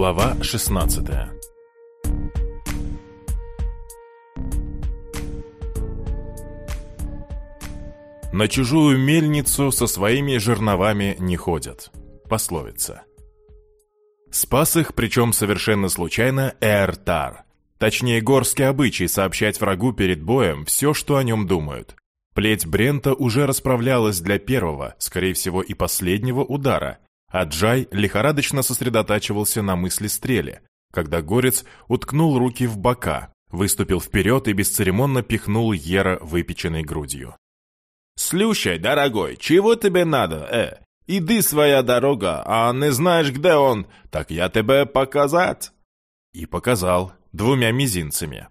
Глава 16 На чужую мельницу со своими жерновами не ходят. Пословица. Спас их, причем совершенно случайно, Эртар. Точнее, горский обычай сообщать врагу перед боем все, что о нем думают. Плеть Брента уже расправлялась для первого, скорее всего и последнего удара, а Джай лихорадочно сосредотачивался на мысли стреле, когда Горец уткнул руки в бока, выступил вперед и бесцеремонно пихнул Ера выпеченной грудью. «Слушай, дорогой, чего тебе надо, э? Иди своя дорога, а не знаешь, где он, так я тебе показать». И показал, двумя мизинцами.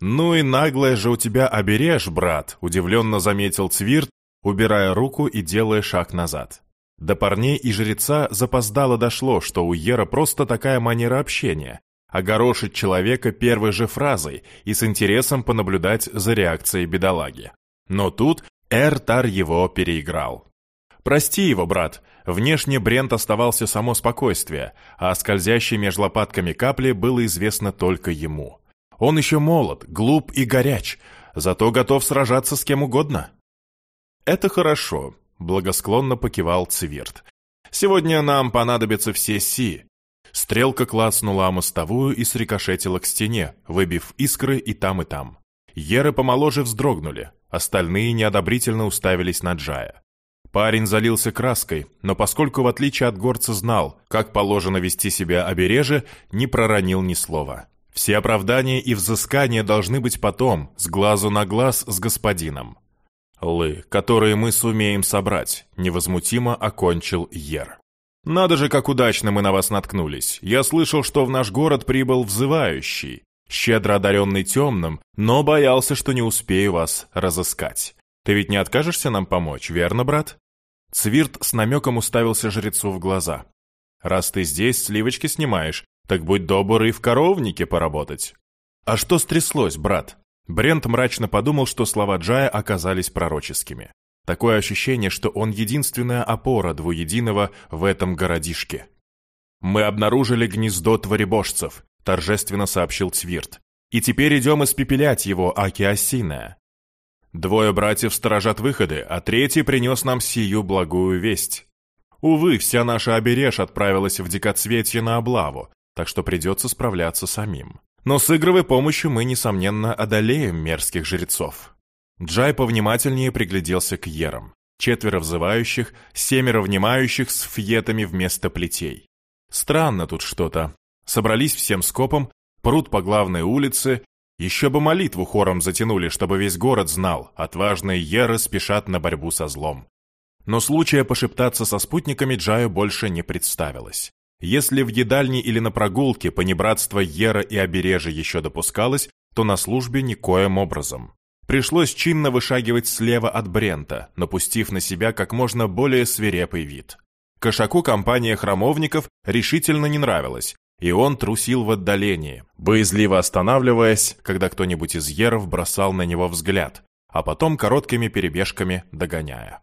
«Ну и наглая же у тебя обережь, брат», — удивленно заметил Цвирт, убирая руку и делая шаг назад. До парней и жреца запоздало дошло, что у Ера просто такая манера общения – огорошить человека первой же фразой и с интересом понаблюдать за реакцией бедолаги. Но тут Эртар его переиграл. «Прости его, брат», внешне Брент оставался само спокойствие, а скользящей меж лопатками капли было известно только ему. Он еще молод, глуп и горяч, зато готов сражаться с кем угодно. «Это хорошо», Благосклонно покивал Цвирт. «Сегодня нам понадобятся все си». Стрелка клацнула о мостовую и срикошетила к стене, выбив искры и там, и там. Еры помоложе вздрогнули, остальные неодобрительно уставились на Джая. Парень залился краской, но поскольку, в отличие от горца, знал, как положено вести себя обереже, не проронил ни слова. Все оправдания и взыскания должны быть потом, с глазу на глаз с господином. «Лы, которые мы сумеем собрать», — невозмутимо окончил Ер. «Надо же, как удачно мы на вас наткнулись. Я слышал, что в наш город прибыл взывающий, щедро одаренный темным, но боялся, что не успею вас разыскать. Ты ведь не откажешься нам помочь, верно, брат?» Цвирт с намеком уставился жрецу в глаза. «Раз ты здесь сливочки снимаешь, так будь добр и в коровнике поработать». «А что стряслось, брат?» Брент мрачно подумал, что слова Джая оказались пророческими. Такое ощущение, что он единственная опора двуединого в этом городишке. «Мы обнаружили гнездо творебожцев», — торжественно сообщил Цвирт. «И теперь идем испепелять его, аки осиная». Двое братьев сторожат выходы, а третий принес нам сию благую весть. Увы, вся наша обережь отправилась в дикоцветье на облаву, так что придется справляться самим. Но с игровой помощью мы, несомненно, одолеем мерзких жрецов. Джай повнимательнее пригляделся к ерам. Четверо взывающих, семеро внимающих с фьетами вместо плетей. Странно тут что-то. Собрались всем скопом, прут по главной улице, еще бы молитву хором затянули, чтобы весь город знал, отважные еры спешат на борьбу со злом. Но случая пошептаться со спутниками Джаю больше не представилось. Если в едальне или на прогулке понебратство Ера и Обережа еще допускалось, то на службе никоим образом. Пришлось чинно вышагивать слева от Брента, напустив на себя как можно более свирепый вид. Кошаку компания храмовников решительно не нравилась, и он трусил в отдалении, боязливо останавливаясь, когда кто-нибудь из еров бросал на него взгляд, а потом короткими перебежками догоняя.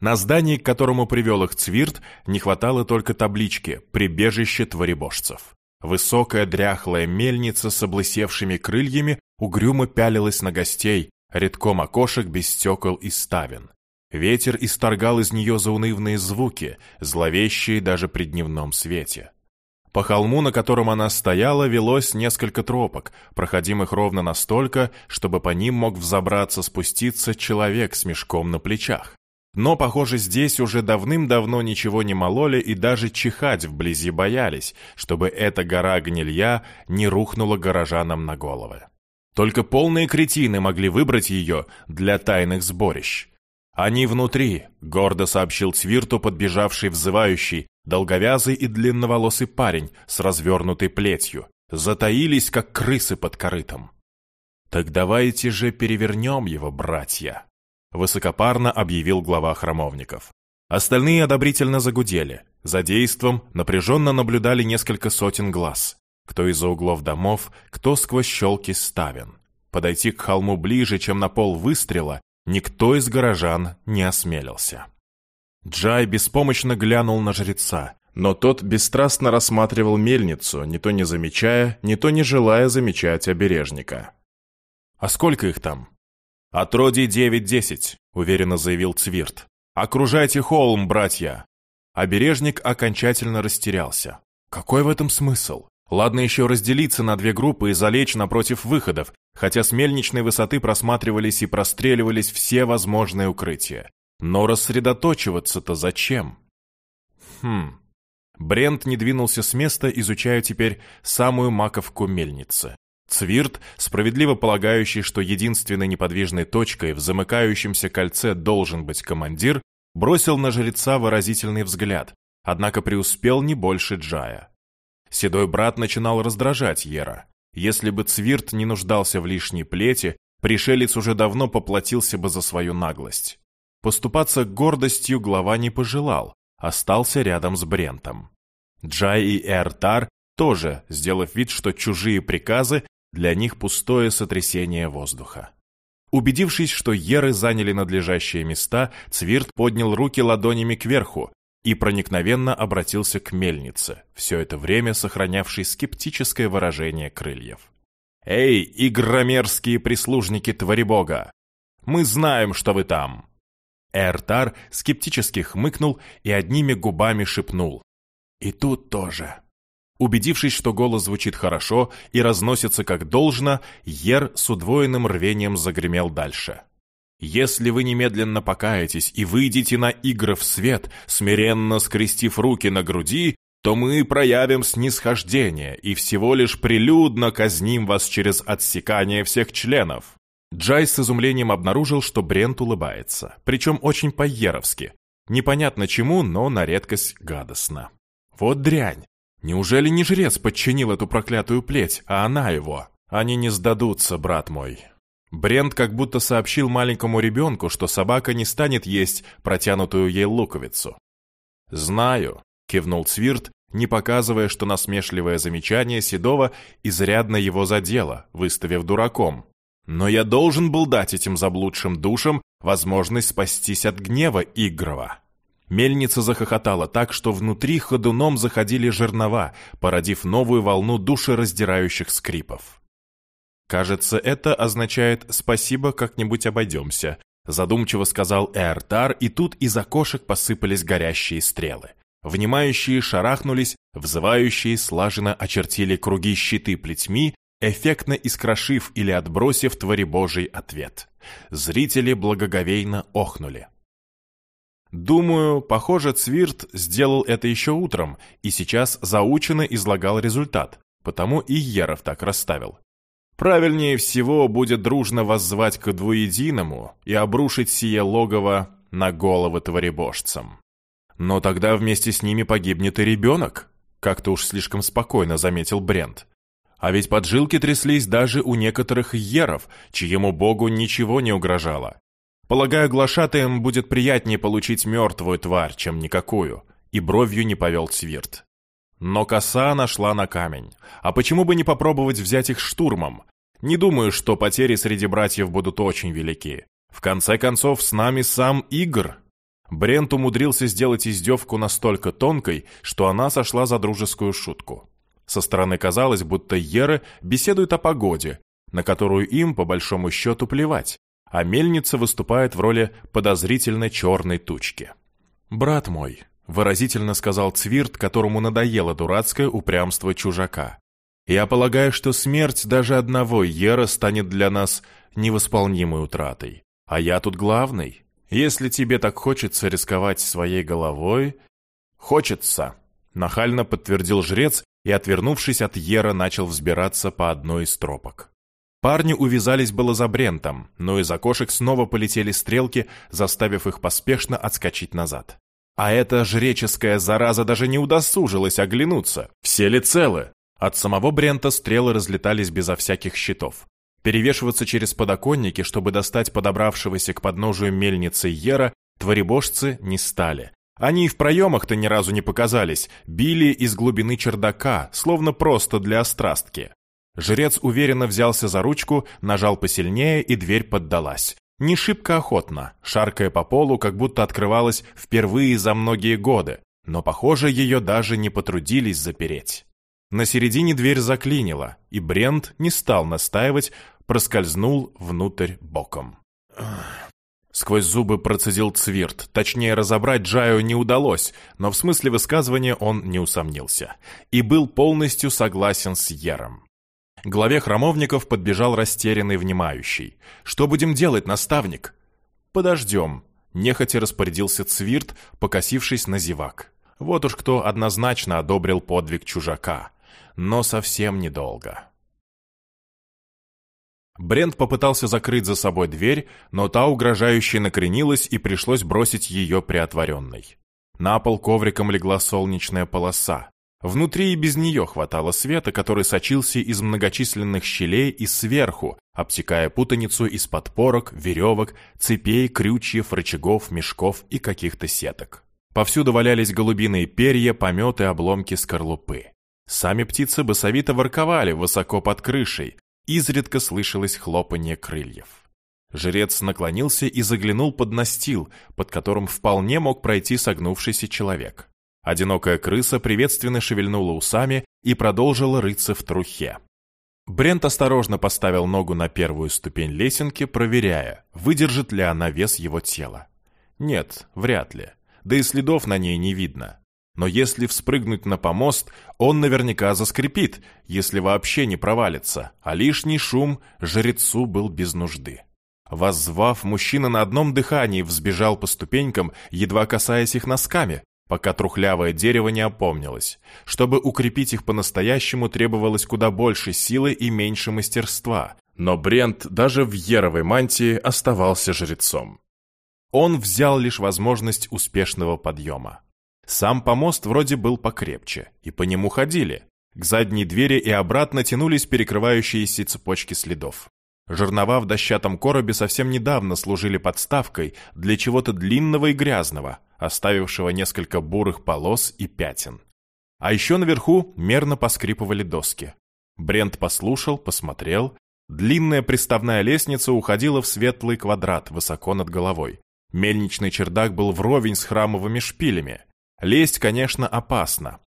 На здании, к которому привел их Цвирт, не хватало только таблички «Прибежище творебожцев». Высокая дряхлая мельница с облысевшими крыльями угрюмо пялилась на гостей, редком окошек без стекол и ставен. Ветер исторгал из нее заунывные звуки, зловещие даже при дневном свете. По холму, на котором она стояла, велось несколько тропок, проходимых ровно настолько, чтобы по ним мог взобраться-спуститься человек с мешком на плечах. Но, похоже, здесь уже давным-давно ничего не мололи и даже чихать вблизи боялись, чтобы эта гора гнилья не рухнула горожанам на головы. Только полные кретины могли выбрать ее для тайных сборищ. «Они внутри», — гордо сообщил Цвирту подбежавший взывающий, долговязый и длинноволосый парень с развернутой плетью. Затаились, как крысы под корытом. «Так давайте же перевернем его, братья», высокопарно объявил глава храмовников. Остальные одобрительно загудели. За действом напряженно наблюдали несколько сотен глаз. Кто из-за углов домов, кто сквозь щелки ставен. Подойти к холму ближе, чем на пол выстрела, никто из горожан не осмелился. Джай беспомощно глянул на жреца, Но тот бесстрастно рассматривал мельницу, не то не замечая, не то не желая замечать обережника. «А сколько их там?» «Отродий девять-десять», — уверенно заявил Цвирт. «Окружайте холм, братья!» Обережник окончательно растерялся. Какой в этом смысл? Ладно еще разделиться на две группы и залечь напротив выходов, хотя с мельничной высоты просматривались и простреливались все возможные укрытия. Но рассредоточиваться-то зачем? Хм. Брент не двинулся с места, изучая теперь самую маковку мельницы. Цвирт, справедливо полагающий, что единственной неподвижной точкой в замыкающемся кольце должен быть командир, бросил на жреца выразительный взгляд, однако преуспел не больше Джая. Седой брат начинал раздражать Ера. Если бы Цвирт не нуждался в лишней плете, пришелец уже давно поплатился бы за свою наглость. Поступаться гордостью глава не пожелал, остался рядом с Брентом. Джай и Эртар тоже, сделав вид, что чужие приказы для них пустое сотрясение воздуха. Убедившись, что еры заняли надлежащие места, Цвирт поднял руки ладонями кверху и проникновенно обратился к мельнице, все это время сохранявшей скептическое выражение крыльев. «Эй, игромерские прислужники Творибога! Мы знаем, что вы там!» Эртар скептически хмыкнул и одними губами шепнул. «И тут тоже!» Убедившись, что голос звучит хорошо и разносится как должно, Ер с удвоенным рвением загремел дальше. «Если вы немедленно покаетесь и выйдете на игры в свет, смиренно скрестив руки на груди, то мы проявим снисхождение и всего лишь прилюдно казним вас через отсекание всех членов». Джай с изумлением обнаружил, что Брент улыбается, причем очень по-еровски. Непонятно чему, но на редкость гадостно. Вот дрянь. Неужели не жрец подчинил эту проклятую плеть, а она его? Они не сдадутся, брат мой. Брент как будто сообщил маленькому ребенку, что собака не станет есть протянутую ей луковицу. «Знаю», — кивнул Цвирт, не показывая, что насмешливое замечание Седова изрядно его задело, выставив дураком. «Но я должен был дать этим заблудшим душам возможность спастись от гнева Игрова». Мельница захохотала так, что внутри ходуном заходили жернова, породив новую волну душераздирающих скрипов. «Кажется, это означает «спасибо, как-нибудь обойдемся», задумчиво сказал Эртар, и тут из окошек посыпались горящие стрелы. Внимающие шарахнулись, взывающие слаженно очертили круги щиты плетьми, эффектно искрошив или отбросив творебожий ответ. Зрители благоговейно охнули. Думаю, похоже, Цвирт сделал это еще утром и сейчас заученно излагал результат, потому и Еров так расставил. Правильнее всего будет дружно воззвать к двуединому и обрушить сие логово на головы творебожцам. Но тогда вместе с ними погибнет и ребенок, как-то уж слишком спокойно заметил Брент. А ведь поджилки тряслись даже у некоторых еров, чьему богу ничего не угрожало. Полагаю, глашатаем будет приятнее получить мертвую тварь, чем никакую. И бровью не повел Цвирт. Но коса нашла на камень. А почему бы не попробовать взять их штурмом? Не думаю, что потери среди братьев будут очень велики. В конце концов, с нами сам Игр. Брент умудрился сделать издевку настолько тонкой, что она сошла за дружескую шутку. Со стороны казалось, будто Еры беседуют о погоде, на которую им, по большому счету, плевать а мельница выступает в роли подозрительно черной тучки. «Брат мой», — выразительно сказал Цвирт, которому надоело дурацкое упрямство чужака. «Я полагаю, что смерть даже одного Ера станет для нас невосполнимой утратой. А я тут главный. Если тебе так хочется рисковать своей головой...» «Хочется», — нахально подтвердил жрец и, отвернувшись от Ера, начал взбираться по одной из тропок. Парни увязались было за Брентом, но из окошек снова полетели стрелки, заставив их поспешно отскочить назад. А эта жреческая зараза даже не удосужилась оглянуться. Все ли целы? От самого Брента стрелы разлетались безо всяких щитов. Перевешиваться через подоконники, чтобы достать подобравшегося к подножию мельницы Ера, творебожцы не стали. Они и в проемах-то ни разу не показались, били из глубины чердака, словно просто для острастки. Жрец уверенно взялся за ручку, нажал посильнее, и дверь поддалась. Не шибко охотно, шаркая по полу, как будто открывалась впервые за многие годы, но, похоже, ее даже не потрудились запереть. На середине дверь заклинила, и Брент не стал настаивать, проскользнул внутрь боком. Сквозь зубы процедил Цвирт. Точнее, разобрать Джаю не удалось, но в смысле высказывания он не усомнился. И был полностью согласен с Ером. Главе храмовников подбежал растерянный внимающий. «Что будем делать, наставник?» «Подождем», — нехотя распорядился Цвирт, покосившись на зевак. Вот уж кто однозначно одобрил подвиг чужака. Но совсем недолго. Брент попытался закрыть за собой дверь, но та угрожающе накренилась и пришлось бросить ее приотворенной. На пол ковриком легла солнечная полоса. Внутри и без нее хватало света, который сочился из многочисленных щелей и сверху, обтекая путаницу из подпорок, веревок, цепей, крючьев, рычагов, мешков и каких-то сеток. Повсюду валялись голубиные перья, пометы, обломки скорлупы. Сами птицы басовито ворковали высоко под крышей, изредка слышалось хлопанье крыльев. Жрец наклонился и заглянул под настил, под которым вполне мог пройти согнувшийся человек. Одинокая крыса приветственно шевельнула усами и продолжила рыться в трухе. Брент осторожно поставил ногу на первую ступень лесенки, проверяя, выдержит ли она вес его тела. Нет, вряд ли да и следов на ней не видно. Но если вспрыгнуть на помост, он наверняка заскрипит, если вообще не провалится, а лишний шум жрецу был без нужды. Воззвав, мужчина на одном дыхании взбежал по ступенькам, едва касаясь их носками, пока трухлявое дерево не опомнилось. Чтобы укрепить их по-настоящему, требовалось куда больше силы и меньше мастерства. Но Брент даже в еровой мантии оставался жрецом. Он взял лишь возможность успешного подъема. Сам помост вроде был покрепче, и по нему ходили. К задней двери и обратно тянулись перекрывающиеся цепочки следов. Жернова в дощатом коробе совсем недавно служили подставкой для чего-то длинного и грязного, оставившего несколько бурых полос и пятен. А еще наверху мерно поскрипывали доски. Брент послушал, посмотрел. Длинная приставная лестница уходила в светлый квадрат высоко над головой. Мельничный чердак был вровень с храмовыми шпилями. Лезть, конечно, опасно.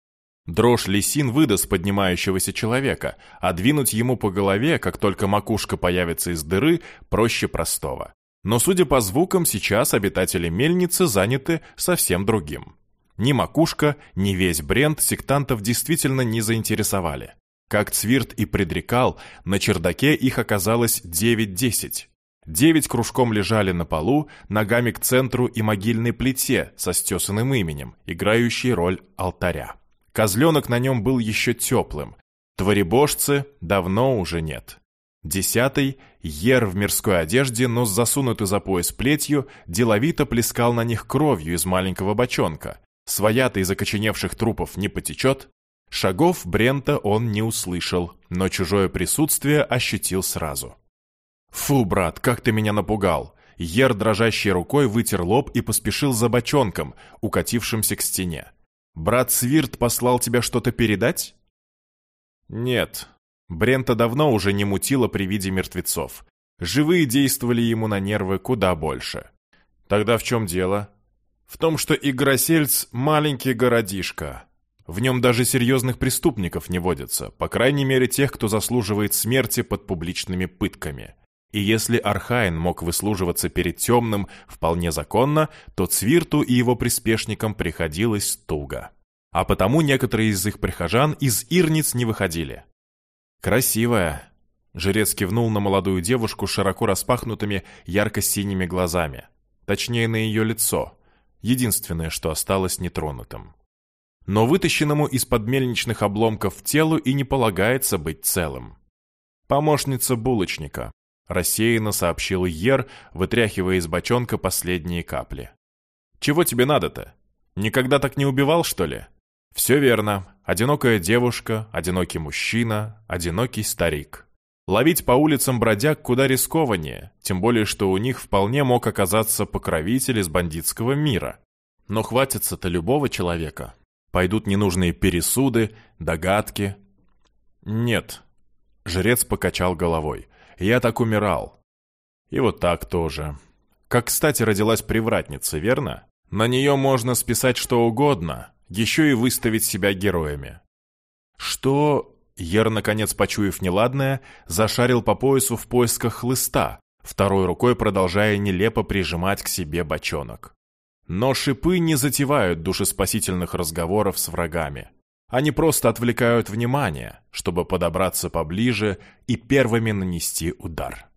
Дрожь лисин выдаст поднимающегося человека, а двинуть ему по голове, как только макушка появится из дыры, проще простого. Но, судя по звукам, сейчас обитатели мельницы заняты совсем другим. Ни макушка, ни весь бренд сектантов действительно не заинтересовали. Как Цвирт и предрекал, на чердаке их оказалось 9-10. Девять кружком лежали на полу, ногами к центру и могильной плите со стесанным именем, играющей роль алтаря. Козленок на нем был еще теплым. Творебожцы давно уже нет. Десятый, ер в мирской одежде, но с засунутой за пояс плетью, деловито плескал на них кровью из маленького бочонка. Своя-то из окоченевших трупов не потечет. Шагов Брента он не услышал, но чужое присутствие ощутил сразу. «Фу, брат, как ты меня напугал!» Ер дрожащей рукой вытер лоб и поспешил за бочонком, укатившимся к стене. «Брат Свирт послал тебя что-то передать?» «Нет». Брента давно уже не мутило при виде мертвецов. Живые действовали ему на нервы куда больше. «Тогда в чем дело?» «В том, что Игросельц — маленький городишко. В нем даже серьезных преступников не водится, по крайней мере тех, кто заслуживает смерти под публичными пытками». И если Архайн мог выслуживаться перед темным вполне законно, то Цвирту и его приспешникам приходилось туго. А потому некоторые из их прихожан из Ирниц не выходили. «Красивая!» Жрец кивнул на молодую девушку широко распахнутыми ярко-синими глазами. Точнее, на ее лицо. Единственное, что осталось нетронутым. Но вытащенному из-под мельничных обломков телу и не полагается быть целым. Помощница булочника, Рассеянно сообщил Ер, вытряхивая из бочонка последние капли. «Чего тебе надо-то? Никогда так не убивал, что ли?» «Все верно. Одинокая девушка, одинокий мужчина, одинокий старик. Ловить по улицам бродяг куда рискованнее, тем более, что у них вполне мог оказаться покровитель из бандитского мира. Но хватится-то любого человека. Пойдут ненужные пересуды, догадки». «Нет». Жрец покачал головой. Я так умирал. И вот так тоже. Как, кстати, родилась привратница, верно? На нее можно списать что угодно. Еще и выставить себя героями. Что... Ер, наконец почуяв неладное, зашарил по поясу в поисках хлыста, второй рукой продолжая нелепо прижимать к себе бочонок. Но шипы не затевают душеспасительных разговоров с врагами. Они просто отвлекают внимание, чтобы подобраться поближе и первыми нанести удар.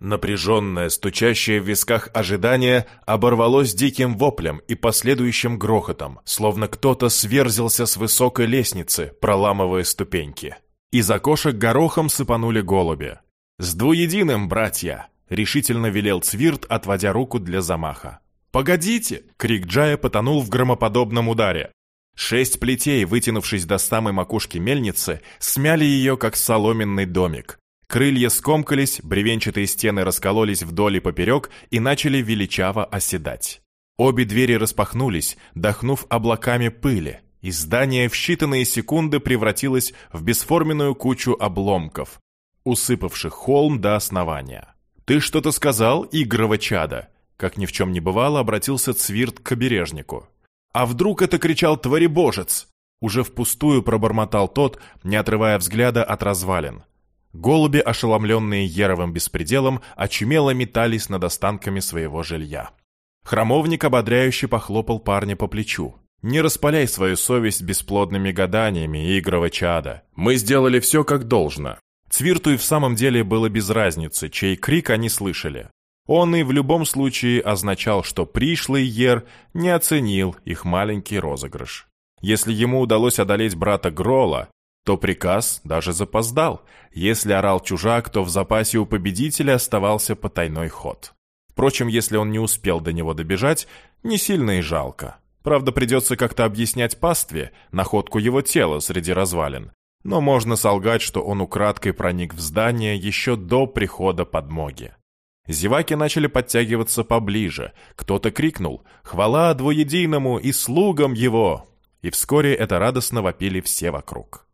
Напряженное, стучащее в висках ожидание оборвалось диким воплем и последующим грохотом, словно кто-то сверзился с высокой лестницы, проламывая ступеньки. Из окошек горохом сыпанули голуби. «С двуединым, братья!» — решительно велел Цвирт, отводя руку для замаха. «Погодите!» — крик Джая потонул в громоподобном ударе. Шесть плетей, вытянувшись до самой макушки мельницы, смяли ее, как соломенный домик. Крылья скомкались, бревенчатые стены раскололись вдоль и поперек и начали величаво оседать. Обе двери распахнулись, дохнув облаками пыли, и здание в считанные секунды превратилось в бесформенную кучу обломков, усыпавших холм до основания. «Ты что-то сказал, игрово чадо?» Как ни в чем не бывало, обратился Цвирт к обережнику. «А вдруг это кричал творебожец?» Уже впустую пробормотал тот, не отрывая взгляда от развалин. Голуби, ошеломленные Еровым беспределом, очумело метались над останками своего жилья. Хромовник ободряюще похлопал парня по плечу. «Не распаляй свою совесть бесплодными гаданиями, игрова чада. Мы сделали все как должно». Цвирту и в самом деле было без разницы, чей крик они слышали. Он и в любом случае означал, что пришлый Ер не оценил их маленький розыгрыш. Если ему удалось одолеть брата Грола, то приказ даже запоздал. Если орал чужак, то в запасе у победителя оставался потайной ход. Впрочем, если он не успел до него добежать, не сильно и жалко. Правда, придется как-то объяснять пастве находку его тела среди развалин. Но можно солгать, что он украдкой проник в здание еще до прихода подмоги. Зеваки начали подтягиваться поближе. Кто-то крикнул «Хвала двуединому и слугам его!» И вскоре это радостно вопили все вокруг.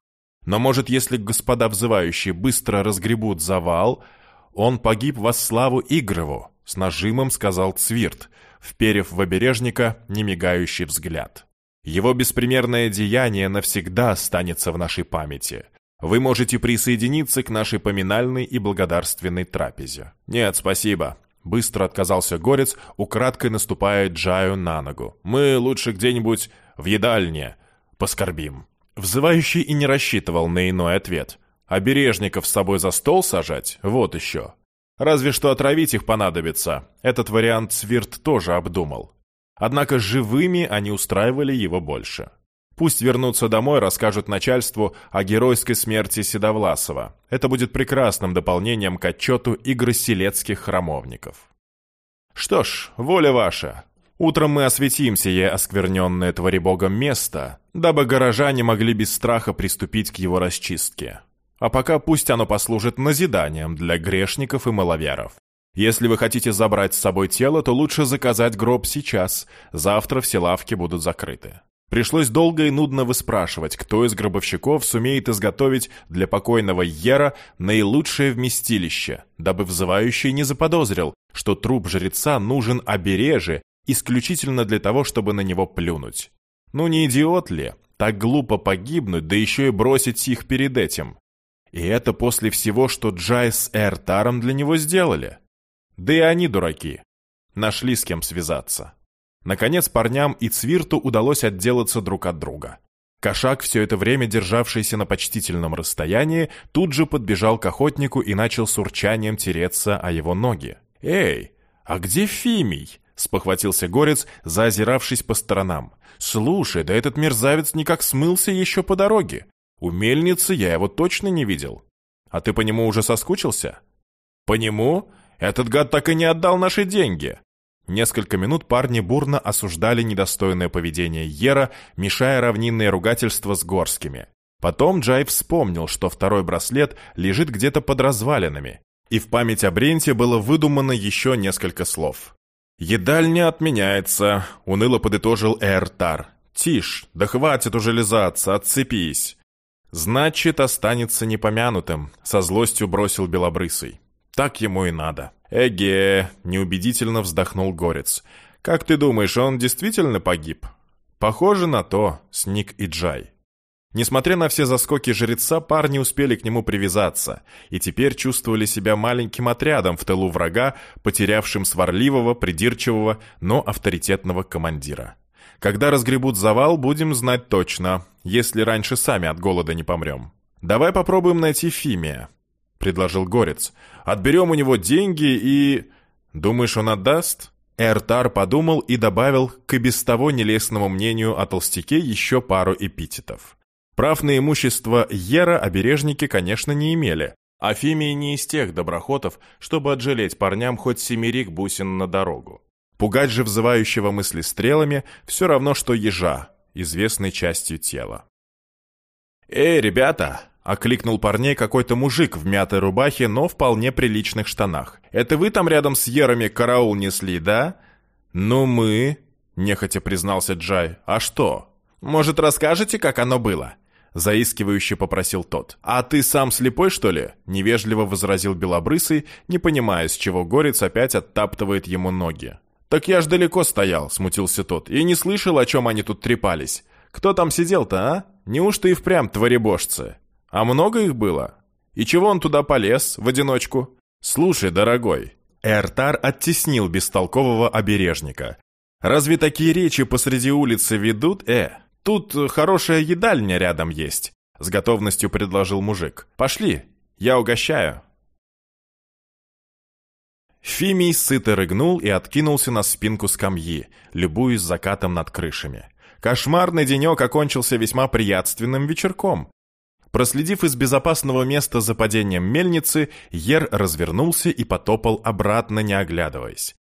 Но может, если господа взывающие быстро разгребут завал, он погиб во славу Игрову, с нажимом сказал Цвирт, вперев в обережника немигающий взгляд. Его беспримерное деяние навсегда останется в нашей памяти. Вы можете присоединиться к нашей поминальной и благодарственной трапезе. Нет, спасибо. Быстро отказался Горец, украдкой наступая Джаю на ногу. Мы лучше где-нибудь в едальне поскорбим. Взывающий и не рассчитывал на иной ответ. Обережников с собой за стол сажать? Вот еще. Разве что отравить их понадобится. Этот вариант Свирт тоже обдумал. Однако живыми они устраивали его больше. Пусть вернутся домой, расскажут начальству о геройской смерти Седовласова. Это будет прекрасным дополнением к отчету игры селецких храмовников. Что ж, воля ваша. Утром мы осветим сие оскверненное творебогом место, дабы горожане могли без страха приступить к его расчистке. А пока пусть оно послужит назиданием для грешников и маловеров. Если вы хотите забрать с собой тело, то лучше заказать гроб сейчас, завтра все лавки будут закрыты. Пришлось долго и нудно выспрашивать, кто из гробовщиков сумеет изготовить для покойного Ера наилучшее вместилище, дабы взывающий не заподозрил, что труп жреца нужен обереже исключительно для того, чтобы на него плюнуть. Ну не идиот ли? Так глупо погибнуть, да еще и бросить их перед этим. И это после всего, что Джай с Эртаром для него сделали. Да и они дураки. Нашли с кем связаться. Наконец парням и Цвирту удалось отделаться друг от друга. Кошак, все это время державшийся на почтительном расстоянии, тут же подбежал к охотнику и начал с урчанием тереться о его ноги. «Эй, а где Фимий?» — спохватился Горец, заозиравшись по сторонам. «Слушай, да этот мерзавец никак смылся еще по дороге. У мельницы я его точно не видел. А ты по нему уже соскучился?» «По нему? Этот гад так и не отдал наши деньги!» Несколько минут парни бурно осуждали недостойное поведение Ера, мешая равнинные ругательства с горскими. Потом Джай вспомнил, что второй браслет лежит где-то под развалинами, и в память о Бренте было выдумано еще несколько слов. «Едальня отменяется», — уныло подытожил Эртар. «Тишь, да хватит уже лизаться, отцепись». «Значит, останется непомянутым», — со злостью бросил Белобрысый. «Так ему и надо». «Эге», — неубедительно вздохнул Горец. «Как ты думаешь, он действительно погиб?» Похоже на то, сник и Джай. Несмотря на все заскоки жреца, парни успели к нему привязаться, и теперь чувствовали себя маленьким отрядом в тылу врага, потерявшим сварливого, придирчивого, но авторитетного командира. Когда разгребут завал, будем знать точно, если раньше сами от голода не помрем. «Давай попробуем найти Фимия», — предложил Горец. «Отберем у него деньги и...» «Думаешь, он отдаст?» Эртар подумал и добавил к и без того нелестному мнению о толстяке еще пару эпитетов. Прав на имущество Ера обережники, конечно, не имели, а Фимий не из тех доброхотов, чтобы отжалеть парням хоть семерик бусин на дорогу. Пугать же взывающего мысли стрелами все равно, что ежа, известной частью тела. «Эй, ребята!» — окликнул парней какой-то мужик в мятой рубахе, но вполне приличных штанах. «Это вы там рядом с Ерами караул несли, да?» «Ну мы...» — нехотя признался Джай. «А что? Может, расскажете, как оно было?» Заискивающе попросил тот. «А ты сам слепой, что ли?» Невежливо возразил Белобрысый, не понимая, с чего Горец опять оттаптывает ему ноги. «Так я ж далеко стоял», — смутился тот, «и не слышал, о чем они тут трепались. Кто там сидел-то, а? Неужто и впрямь творебожцы? А много их было? И чего он туда полез, в одиночку? Слушай, дорогой». Эртар оттеснил бестолкового обережника. «Разве такие речи посреди улицы ведут, э?» «Тут хорошая едальня рядом есть», — с готовностью предложил мужик. «Пошли, я угощаю». Фимий сыто рыгнул и откинулся на спинку скамьи, любуясь закатом над крышами. Кошмарный денек окончился весьма приятственным вечерком. Проследив из безопасного места за падением мельницы, Ер развернулся и потопал обратно, не оглядываясь.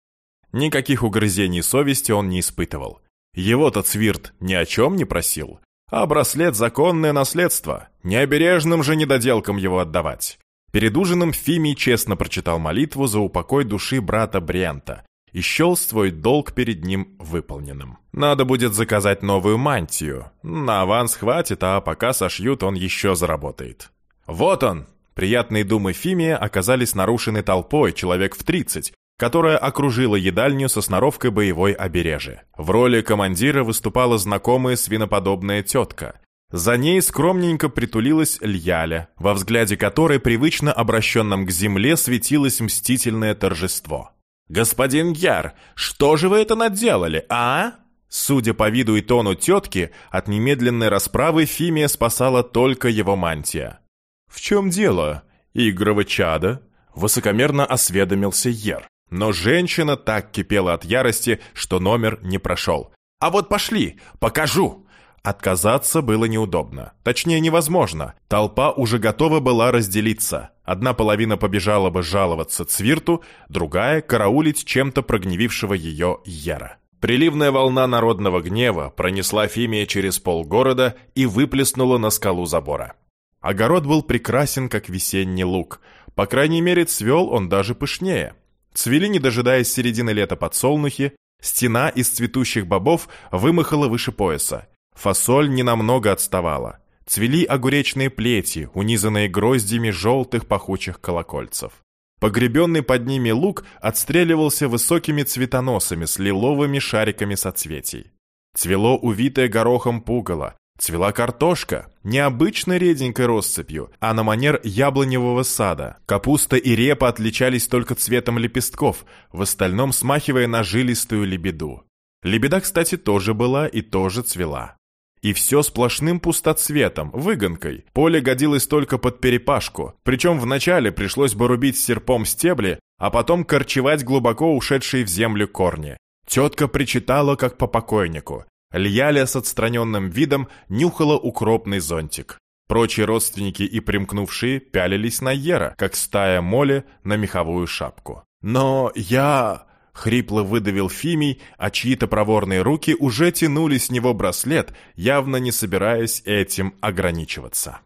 Никаких угрызений совести он не испытывал. Его-то Цвирт ни о чем не просил, а браслет — законное наследство, необережным же недоделкам его отдавать. Перед ужином Фимий честно прочитал молитву за упокой души брата Бриента и счел свой долг перед ним выполненным. Надо будет заказать новую мантию. На аванс хватит, а пока сошьют, он еще заработает. Вот он! Приятные думы Фимия оказались нарушены толпой, человек в тридцать, которая окружила едальню со сноровкой боевой обережи. В роли командира выступала знакомая свиноподобная тетка. За ней скромненько притулилась Льяля, во взгляде которой, привычно обращенном к земле, светилось мстительное торжество. «Господин Яр, что же вы это наделали, а?» Судя по виду и тону тетки, от немедленной расправы Фимия спасала только его мантия. «В чем дело, игрово чада?» Высокомерно осведомился Ер. Но женщина так кипела от ярости, что номер не прошел. «А вот пошли, покажу!» Отказаться было неудобно. Точнее, невозможно. Толпа уже готова была разделиться. Одна половина побежала бы жаловаться Цвирту, другая — караулить чем-то прогневившего ее Яра. Приливная волна народного гнева пронесла Фимия через полгорода и выплеснула на скалу забора. Огород был прекрасен, как весенний лук. По крайней мере, цвел он даже пышнее. Цвели, не дожидаясь середины лета подсолнухи, стена из цветущих бобов вымахала выше пояса. Фасоль ненамного отставала. Цвели огуречные плети, унизанные гроздями желтых пахучих колокольцев. Погребенный под ними лук отстреливался высокими цветоносами с лиловыми шариками соцветий. Цвело увитое горохом пугало, Цвела картошка, необычной реденькой россыпью, а на манер яблоневого сада. Капуста и репа отличались только цветом лепестков, в остальном смахивая на жилистую лебеду. Лебеда, кстати, тоже была и тоже цвела. И все сплошным пустоцветом, выгонкой. Поле годилось только под перепашку, причем вначале пришлось бы рубить серпом стебли, а потом корчевать глубоко ушедшие в землю корни. Тетка причитала, как по покойнику. Льяля с отстраненным видом нюхала укропный зонтик. Прочие родственники и примкнувшие пялились на Ера, как стая моли на меховую шапку. «Но я...» — хрипло выдавил Фимий, а чьи-то проворные руки уже тянули с него браслет, явно не собираясь этим ограничиваться.